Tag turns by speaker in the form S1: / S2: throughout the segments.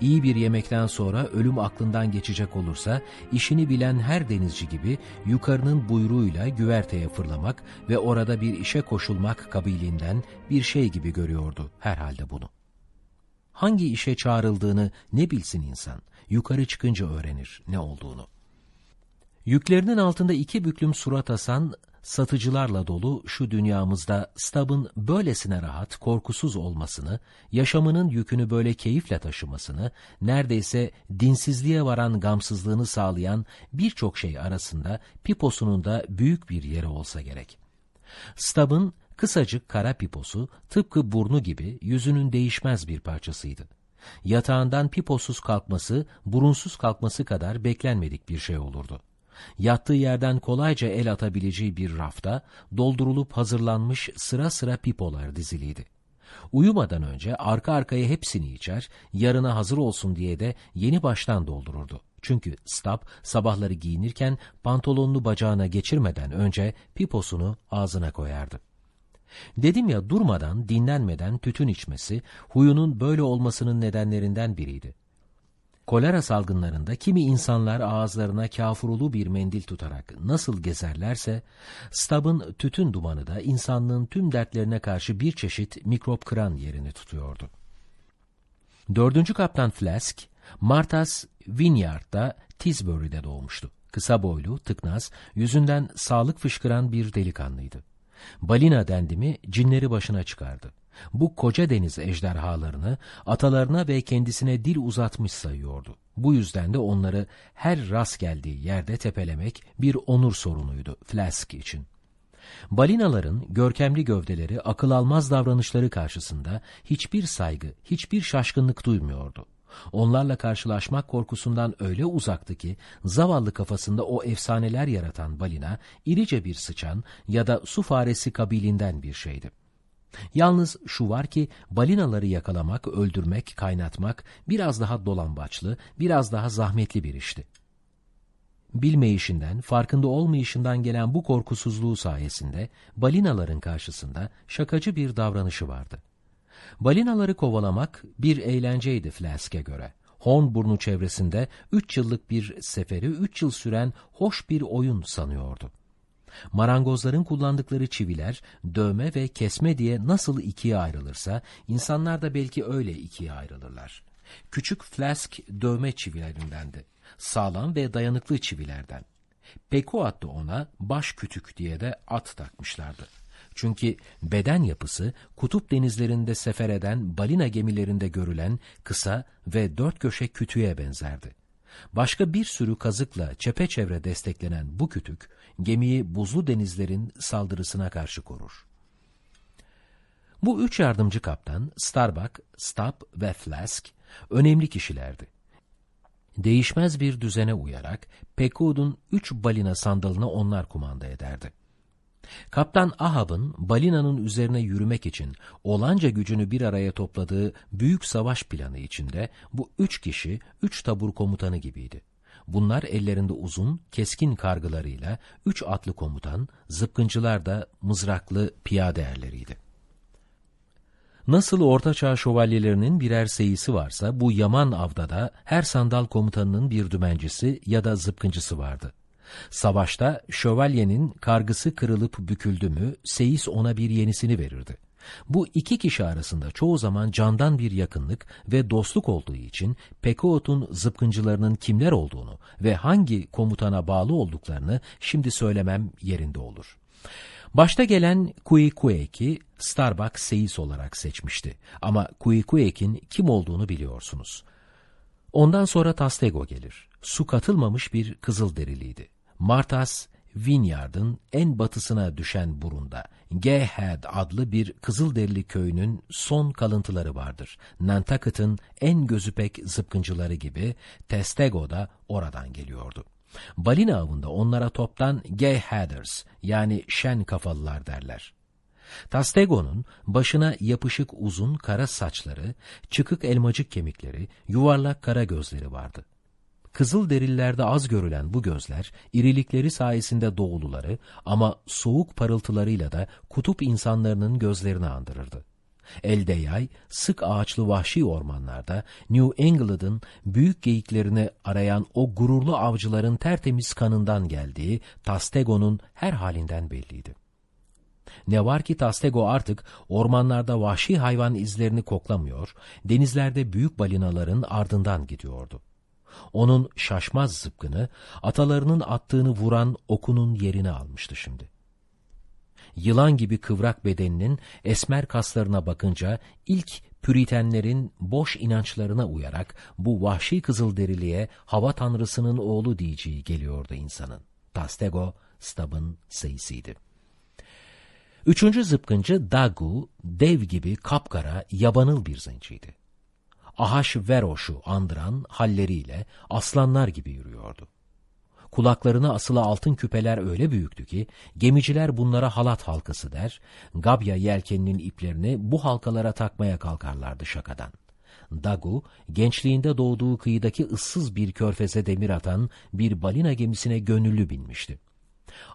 S1: iyi bir yemekten sonra ölüm aklından geçecek olursa, işini bilen her denizci gibi yukarının buyruğuyla güverteye fırlamak ve orada bir işe koşulmak kabiliğinden bir şey gibi görüyordu herhalde bunu. Hangi işe çağrıldığını ne bilsin insan, yukarı çıkınca öğrenir ne olduğunu. Yüklerinin altında iki büklüm surat asan satıcılarla dolu şu dünyamızda Stubb'ın böylesine rahat, korkusuz olmasını, yaşamının yükünü böyle keyifle taşımasını, neredeyse dinsizliğe varan gamsızlığını sağlayan birçok şey arasında piposunun da büyük bir yeri olsa gerek. Stubb'ın kısacık kara piposu tıpkı burnu gibi yüzünün değişmez bir parçasıydı. Yatağından piposuz kalkması, burunsuz kalkması kadar beklenmedik bir şey olurdu yattığı yerden kolayca el atabileceği bir rafta doldurulup hazırlanmış sıra sıra pipolar diziliydi. Uyumadan önce arka arkaya hepsini içer, yarına hazır olsun diye de yeni baştan doldururdu. Çünkü Stab sabahları giyinirken pantolonunu bacağına geçirmeden önce piposunu ağzına koyardı. Dedim ya durmadan, dinlenmeden tütün içmesi, huyunun böyle olmasının nedenlerinden biriydi. Kolera salgınlarında kimi insanlar ağızlarına kafurulu bir mendil tutarak nasıl gezerlerse, Stubb'ın tütün dumanı da insanlığın tüm dertlerine karşı bir çeşit mikrop kıran yerini tutuyordu. Dördüncü kaptan Flask, Martas Vineyard'da Tisbury'de doğmuştu. Kısa boylu, tıknaz, yüzünden sağlık fışkıran bir delikanlıydı. Balina dendimi cinleri başına çıkardı bu koca deniz ejderhalarını atalarına ve kendisine dil uzatmış sayıyordu. Bu yüzden de onları her rast geldiği yerde tepelemek bir onur sorunuydu Flask için. Balinaların görkemli gövdeleri, akıl almaz davranışları karşısında hiçbir saygı, hiçbir şaşkınlık duymuyordu. Onlarla karşılaşmak korkusundan öyle uzaktı ki zavallı kafasında o efsaneler yaratan balina irice bir sıçan ya da su faresi kabilinden bir şeydi. Yalnız şu var ki balinaları yakalamak, öldürmek, kaynatmak biraz daha dolambaçlı, biraz daha zahmetli bir işti. Bilmeyişinden, farkında olmayışından gelen bu korkusuzluğu sayesinde balinaların karşısında şakacı bir davranışı vardı. Balinaları kovalamak bir eğlenceydi Flask'e göre. Hornburnu çevresinde üç yıllık bir seferi üç yıl süren hoş bir oyun sanıyordu. Marangozların kullandıkları çiviler, dövme ve kesme diye nasıl ikiye ayrılırsa, insanlar da belki öyle ikiye ayrılırlar. Küçük flask dövme çivilerindendi. Sağlam ve dayanıklı çivilerden. Pekuat da ona baş kütük diye de at takmışlardı. Çünkü beden yapısı kutup denizlerinde sefer eden balina gemilerinde görülen kısa ve dört köşe kütüğe benzerdi. Başka bir sürü kazıkla çepeçevre desteklenen bu kütük, gemiyi buzlu denizlerin saldırısına karşı korur. Bu üç yardımcı kaptan, Starbuck, Stab ve Flask, önemli kişilerdi. Değişmez bir düzene uyarak, Pekud'un üç balina sandalını onlar kumanda ederdi. Kaptan Ahab'ın balinanın üzerine yürümek için olanca gücünü bir araya topladığı büyük savaş planı içinde bu üç kişi üç tabur komutanı gibiydi. Bunlar ellerinde uzun, keskin kargılarıyla üç atlı komutan, zıpkıncılar da mızraklı piyade erleriydi. Nasıl ortaçağ şövalyelerinin birer seyisi varsa bu yaman avda da her sandal komutanının bir dümencisi ya da zıpkıncısı vardı. Savaşta şövalyenin kargısı kırılıp büküldü mü seyis ona bir yenisini verirdi. Bu iki kişi arasında çoğu zaman candan bir yakınlık ve dostluk olduğu için Pekuot'un zıpkıncılarının kimler olduğunu ve hangi komutana bağlı olduklarını şimdi söylemem yerinde olur. Başta gelen Kuikuek'i Starbuck seyis olarak seçmişti. Ama Kuikuek'in kim olduğunu biliyorsunuz. Ondan sonra Tastego gelir. Su katılmamış bir kızıl deriliydi. Martas, Vineyard'ın en batısına düşen burunda Gehed adlı bir Kızılderili köyünün son kalıntıları vardır. Nantucket'ın en gözüpek zıpkıncıları gibi Testego da oradan geliyordu. Balina avında onlara toptan Gayheaders yani şen kafalılar derler. Tastego'nun başına yapışık uzun kara saçları, çıkık elmacık kemikleri, yuvarlak kara gözleri vardı. Kızıl derillerde az görülen bu gözler, irilikleri sayesinde doğuluları ama soğuk parıltılarıyla da kutup insanlarının gözlerini andırırdı. Elde yay, sık ağaçlı vahşi ormanlarda New England'ın büyük geyiklerini arayan o gururlu avcıların tertemiz kanından geldiği Tastego'nun her halinden belliydi. Ne var ki Tastego artık ormanlarda vahşi hayvan izlerini koklamıyor, denizlerde büyük balinaların ardından gidiyordu. Onun şaşmaz zıpkını, atalarının attığını vuran okunun yerini almıştı şimdi. Yılan gibi kıvrak bedeninin esmer kaslarına bakınca ilk Püritenlerin boş inançlarına uyarak bu vahşi kızılderiliğe hava tanrısının oğlu diyeceği geliyordu insanın. Tastego, Stubb'ın seyisiydi. Üçüncü zıpkıncı Dagu, dev gibi kapkara, yabanıl bir zenciydi. Ahaş Veroş'u andıran halleriyle aslanlar gibi yürüyordu. Kulaklarına asılı altın küpeler öyle büyüktü ki, gemiciler bunlara halat halkası der, Gabya yelkeninin iplerini bu halkalara takmaya kalkarlardı şakadan. Dagu, gençliğinde doğduğu kıyıdaki ıssız bir körfeze demir atan bir balina gemisine gönüllü binmişti.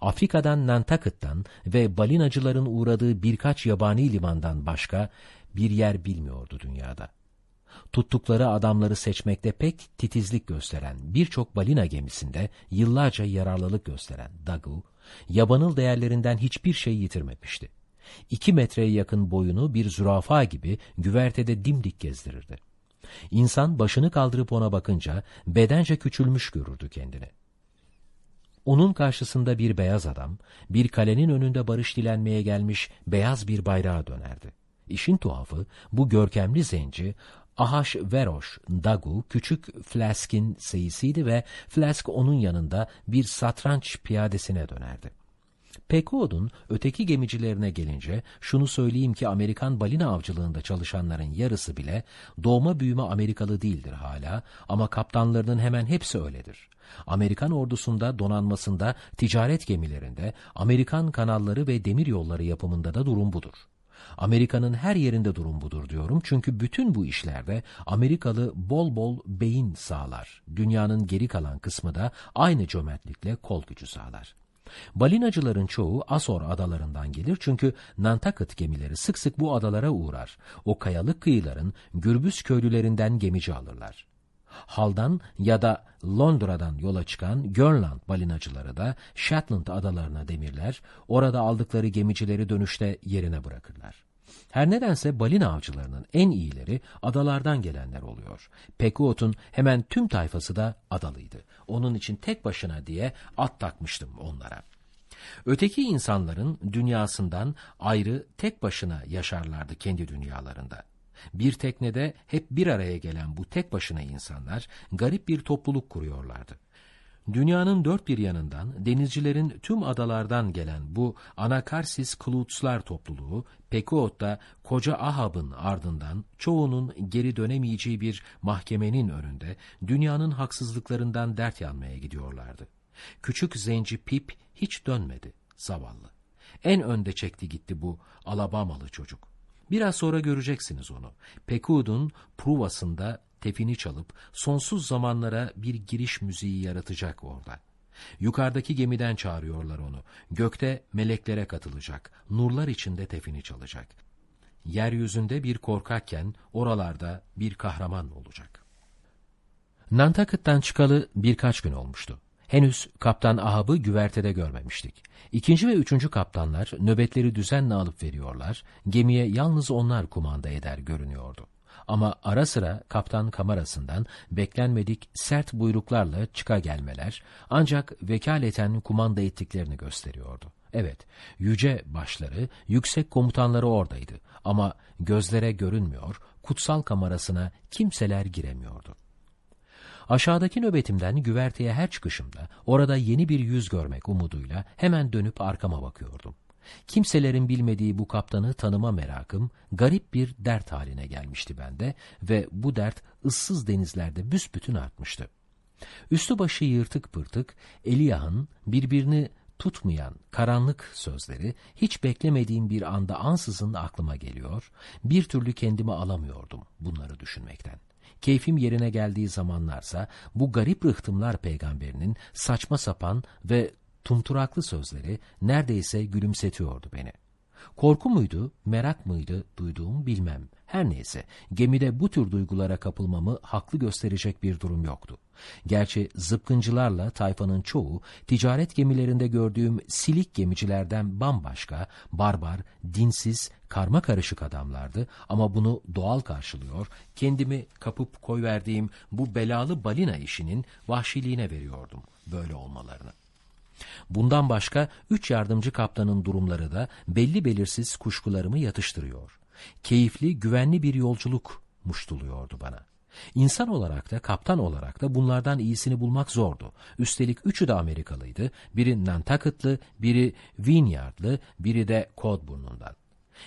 S1: Afrika'dan Nantucket'tan ve balinacıların uğradığı birkaç yabani limandan başka bir yer bilmiyordu dünyada. Tuttukları adamları seçmekte pek titizlik gösteren birçok balina gemisinde yıllarca yararlılık gösteren Dagu, yabanıl değerlerinden hiçbir şey yitirmemişti. İki metreye yakın boyunu bir zürafa gibi güvertede dimdik gezdirirdi. İnsan başını kaldırıp ona bakınca bedence küçülmüş görürdü kendini. Onun karşısında bir beyaz adam, bir kalenin önünde barış dilenmeye gelmiş beyaz bir bayrağa dönerdi. İşin tuhafı, bu görkemli zenci, Ahaş Veroş Dagu küçük Flask'in seyisiydi ve Flask onun yanında bir satranç piyadesine dönerdi. Pequod'un öteki gemicilerine gelince şunu söyleyeyim ki Amerikan balina avcılığında çalışanların yarısı bile doğma büyüme Amerikalı değildir hala ama kaptanlarının hemen hepsi öyledir. Amerikan ordusunda, donanmasında, ticaret gemilerinde, Amerikan kanalları ve demir yolları yapımında da durum budur. Amerika'nın her yerinde durum budur diyorum çünkü bütün bu işlerde Amerikalı bol bol beyin sağlar. Dünyanın geri kalan kısmı da aynı cömertlikle kol gücü sağlar. Balinacıların çoğu Asor adalarından gelir çünkü Nantucket gemileri sık sık bu adalara uğrar. O kayalık kıyıların gürbüz köylülerinden gemici alırlar. Hal'dan ya da Londra'dan yola çıkan Grönland balinacıları da Shetland adalarına demirler, orada aldıkları gemicileri dönüşte yerine bırakırlar. Her nedense balina avcılarının en iyileri adalardan gelenler oluyor. Pekuot'un hemen tüm tayfası da adalıydı. Onun için tek başına diye at takmıştım onlara. Öteki insanların dünyasından ayrı tek başına yaşarlardı kendi dünyalarında. Bir teknede hep bir araya gelen bu tek başına insanlar garip bir topluluk kuruyorlardı. Dünyanın dört bir yanından denizcilerin tüm adalardan gelen bu Anakarsis Klutslar topluluğu Pekuot'ta koca Ahab'ın ardından çoğunun geri dönemeyeceği bir mahkemenin önünde dünyanın haksızlıklarından dert yanmaya gidiyorlardı. Küçük zenci Pip hiç dönmedi, zavallı. En önde çekti gitti bu Alabamalı çocuk. Biraz sonra göreceksiniz onu. Pekud'un pruvasında tefini çalıp sonsuz zamanlara bir giriş müziği yaratacak orada. Yukarıdaki gemiden çağırıyorlar onu. Gökte meleklere katılacak. Nurlar içinde tefini çalacak. Yeryüzünde bir korkakken oralarda bir kahraman olacak. Nantucket'tan çıkalı birkaç gün olmuştu. Henüz kaptan Ahab'ı güvertede görmemiştik. İkinci ve üçüncü kaptanlar nöbetleri düzenle alıp veriyorlar, gemiye yalnız onlar kumanda eder görünüyordu. Ama ara sıra kaptan kamerasından beklenmedik sert buyruklarla çıka gelmeler ancak vekaleten kumanda ettiklerini gösteriyordu. Evet, yüce başları, yüksek komutanları oradaydı ama gözlere görünmüyor, kutsal kamerasına kimseler giremiyordu. Aşağıdaki nöbetimden güverteye her çıkışımda orada yeni bir yüz görmek umuduyla hemen dönüp arkama bakıyordum. Kimselerin bilmediği bu kaptanı tanıma merakım garip bir dert haline gelmişti bende ve bu dert ıssız denizlerde büsbütün artmıştı. Üstü başı yırtık pırtık, Eliyah'ın birbirini tutmayan karanlık sözleri hiç beklemediğim bir anda ansızın aklıma geliyor, bir türlü kendimi alamıyordum bunları düşünmekten. Keyfim yerine geldiği zamanlarsa bu garip rıhtımlar peygamberinin saçma sapan ve tumturaklı sözleri neredeyse gülümsetiyordu beni. Korku muydu, merak mıydı duyduğum bilmem. Her neyse, gemide bu tür duygulara kapılmamı haklı gösterecek bir durum yoktu. Gerçi zıpkıncılarla tayfanın çoğu, ticaret gemilerinde gördüğüm silik gemicilerden bambaşka, barbar, dinsiz, karma karışık adamlardı ama bunu doğal karşılıyor, kendimi kapıp koyverdiğim bu belalı balina işinin vahşiliğine veriyordum böyle olmalarını. Bundan başka üç yardımcı kaptanın durumları da belli belirsiz kuşkularımı yatıştırıyor. Keyifli, güvenli bir yolculuk muştuluyordu bana. İnsan olarak da kaptan olarak da bunlardan iyisini bulmak zordu. Üstelik üçü de Amerikalıydı. Biri Nantucket'lı, biri Vineyard'lı, biri de Coldburn'undan.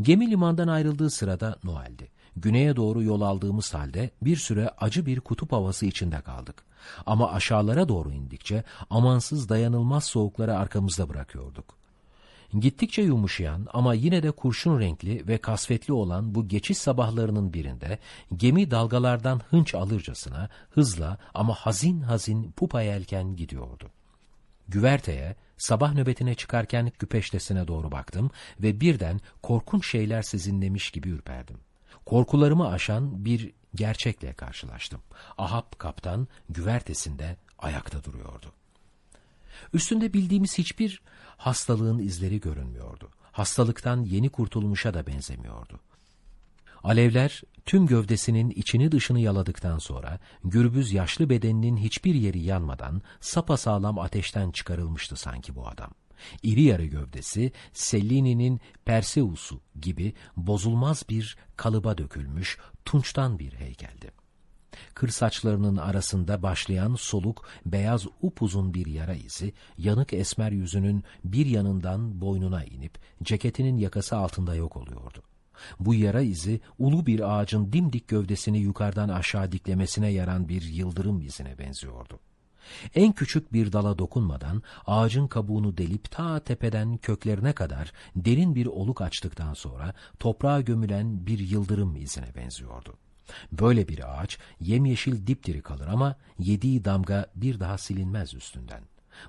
S1: Gemi limandan ayrıldığı sırada Noel'di. Güneye doğru yol aldığımız halde bir süre acı bir kutup havası içinde kaldık. Ama aşağılara doğru indikçe amansız dayanılmaz soğukları arkamızda bırakıyorduk. Gittikçe yumuşayan ama yine de kurşun renkli ve kasvetli olan bu geçiş sabahlarının birinde gemi dalgalardan hınç alırcasına hızla ama hazin hazin pupa yelken gidiyordu. Güverteye sabah nöbetine çıkarken küpeştesine doğru baktım ve birden korkunç şeyler sizinlemiş gibi ürperdim. Korkularımı aşan bir gerçekle karşılaştım. Ahab kaptan güvertesinde ayakta duruyordu. Üstünde bildiğimiz hiçbir hastalığın izleri görünmüyordu. Hastalıktan yeni kurtulmuşa da benzemiyordu. Alevler tüm gövdesinin içini dışını yaladıktan sonra gürbüz yaşlı bedeninin hiçbir yeri yanmadan sapasağlam ateşten çıkarılmıştı sanki bu adam. İri yarı gövdesi Sellini'nin Perseusu gibi bozulmaz bir kalıba dökülmüş tunçtan bir heykeldi. Kır saçlarının arasında başlayan soluk, beyaz upuzun bir yara izi, yanık esmer yüzünün bir yanından boynuna inip ceketinin yakası altında yok oluyordu. Bu yara izi ulu bir ağacın dimdik gövdesini yukarıdan aşağı diklemesine yaran bir yıldırım izine benziyordu. En küçük bir dala dokunmadan ağacın kabuğunu delip ta tepeden köklerine kadar derin bir oluk açtıktan sonra toprağa gömülen bir yıldırım izine benziyordu. Böyle bir ağaç yemyeşil dipdiri kalır ama yediği damga bir daha silinmez üstünden.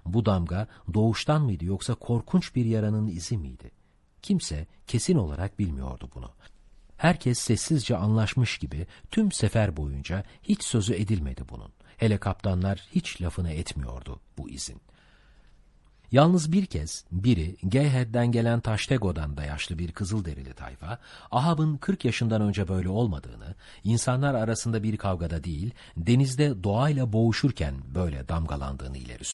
S1: Bu damga doğuştan mıydı yoksa korkunç bir yaranın izi miydi? Kimse kesin olarak bilmiyordu bunu. Herkes sessizce anlaşmış gibi tüm sefer boyunca hiç sözü edilmedi bunun. Hele kaptanlar hiç lafını etmiyordu bu izin. Yalnız bir kez biri Geyhed'den gelen Taştego'dan da yaşlı bir kızılderili tayfa, Ahab'ın 40 yaşından önce böyle olmadığını, insanlar arasında bir kavgada değil, denizde doğayla boğuşurken böyle damgalandığını ileri